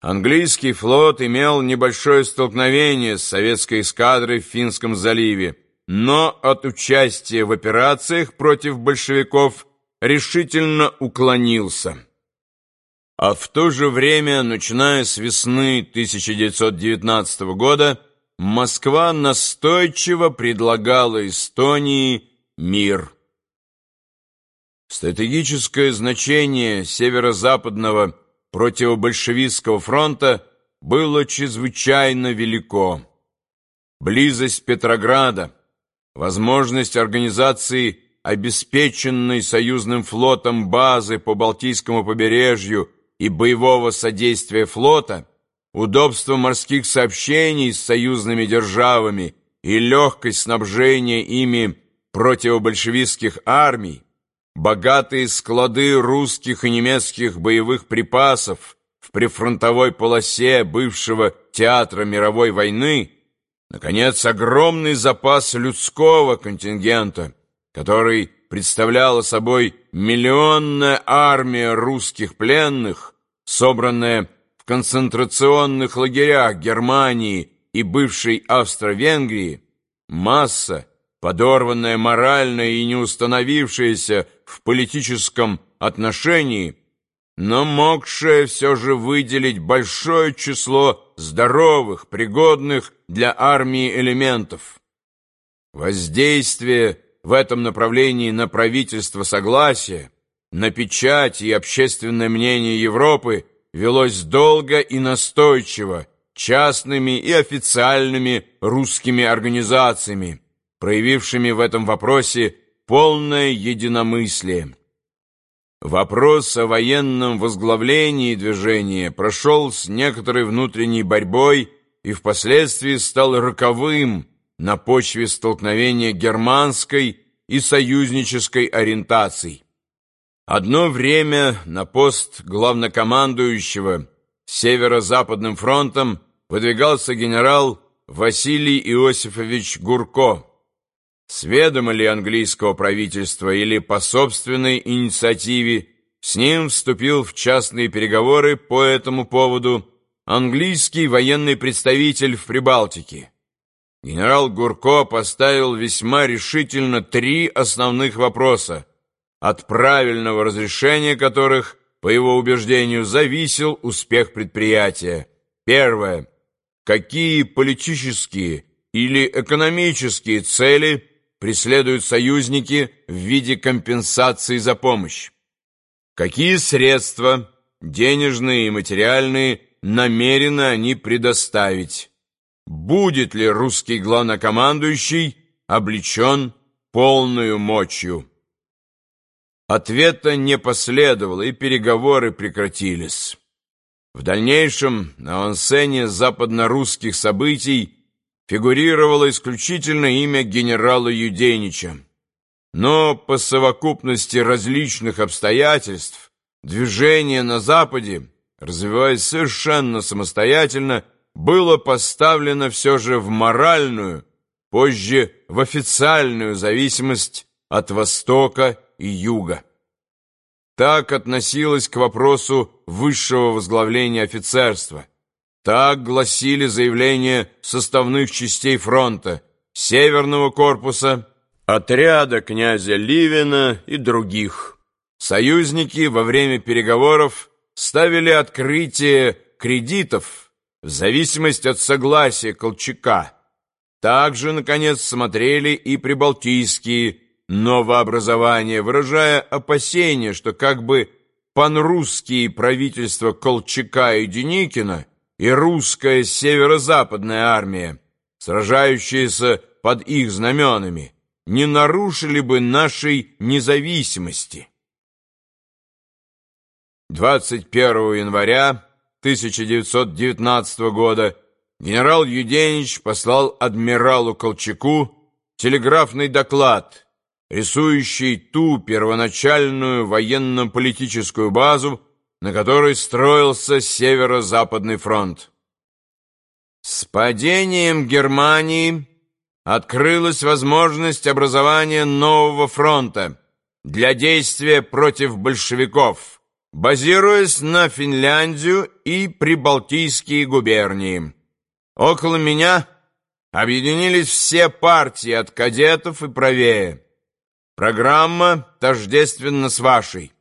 Английский флот имел небольшое столкновение с советской эскадрой в Финском заливе, но от участия в операциях против большевиков решительно уклонился. А в то же время, начиная с весны 1919 года, Москва настойчиво предлагала Эстонии мир. Стратегическое значение северо-западного противобольшевистского фронта было чрезвычайно велико. Близость Петрограда, возможность организации обеспеченной союзным флотом базы по Балтийскому побережью и боевого содействия флота, удобство морских сообщений с союзными державами и легкость снабжения ими противобольшевистских армий, богатые склады русских и немецких боевых припасов в прифронтовой полосе бывшего театра мировой войны, наконец, огромный запас людского контингента, который представляла собой миллионная армия русских пленных, собранная в концентрационных лагерях Германии и бывшей Австро-Венгрии, масса, подорванная морально и не установившаяся в политическом отношении, но могшая все же выделить большое число здоровых, пригодных для армии элементов. Воздействие в этом направлении на правительство согласия, на печать и общественное мнение Европы велось долго и настойчиво частными и официальными русскими организациями, проявившими в этом вопросе полное единомыслие. Вопрос о военном возглавлении движения прошел с некоторой внутренней борьбой и впоследствии стал роковым на почве столкновения германской и союзнической ориентаций. Одно время на пост главнокомандующего Северо-Западным фронтом выдвигался генерал Василий Иосифович Гурко, Сведомо ли английского правительства или по собственной инициативе с ним вступил в частные переговоры по этому поводу английский военный представитель в Прибалтике. Генерал Гурко поставил весьма решительно три основных вопроса, от правильного разрешения которых, по его убеждению, зависел успех предприятия. Первое. Какие политические или экономические цели – преследуют союзники в виде компенсации за помощь? Какие средства, денежные и материальные, намерены они предоставить? Будет ли русский главнокомандующий облечен полную мощью? Ответа не последовало, и переговоры прекратились. В дальнейшем на ансене западно-русских событий фигурировало исключительно имя генерала Юденича. Но по совокупности различных обстоятельств движение на Западе, развиваясь совершенно самостоятельно, было поставлено все же в моральную, позже в официальную зависимость от Востока и Юга. Так относилось к вопросу высшего возглавления офицерства, так гласили заявления составных частей фронта, Северного корпуса, отряда князя Ливина и других. Союзники во время переговоров ставили открытие кредитов в зависимости от согласия Колчака. Также, наконец, смотрели и прибалтийские новообразования, выражая опасения, что как бы панрусские правительства Колчака и Деникина и русская северо-западная армия, сражающаяся под их знаменами, не нарушили бы нашей независимости. 21 января 1919 года генерал Юденич послал адмиралу Колчаку телеграфный доклад, рисующий ту первоначальную военно-политическую базу, на которой строился Северо-Западный фронт. С падением Германии открылась возможность образования нового фронта для действия против большевиков, базируясь на Финляндию и Прибалтийские губернии. Около меня объединились все партии от кадетов и правее. Программа тождественна с вашей.